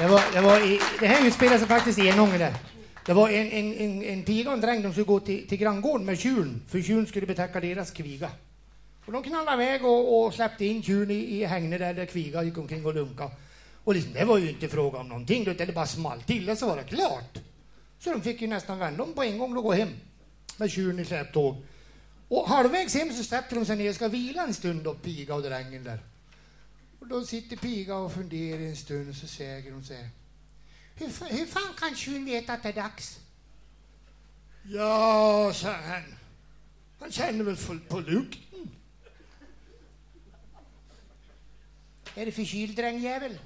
Det, var, det, var i, det här utspelade sig faktiskt i gång där. Det var en, en, en, en piga och en dräng, de skulle gå till, till granngården med tjuren, för tjuren skulle betäcka deras kviga. Och de knallade iväg och, och släppte in tjuren i, i hängnet där, där kviga gick omkring och lunka. Och liksom, det var ju inte fråga om någonting, utan det bara small till och så var det klart. Så de fick ju nästan vända om på en gång och gå hem med tjuren i släptåg. Och halvvägs hem så sätter de sig ner och ska vila en stund då, piga och drängen där. Och då sitter piga och funderar en stund och så säger hon så här. Hur, hur fan kan tjuren veta att det är dags? Ja, sa han. Han känner väl fullt på lukten. Är det förkyld drängjävel?